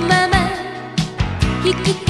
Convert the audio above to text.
まま引き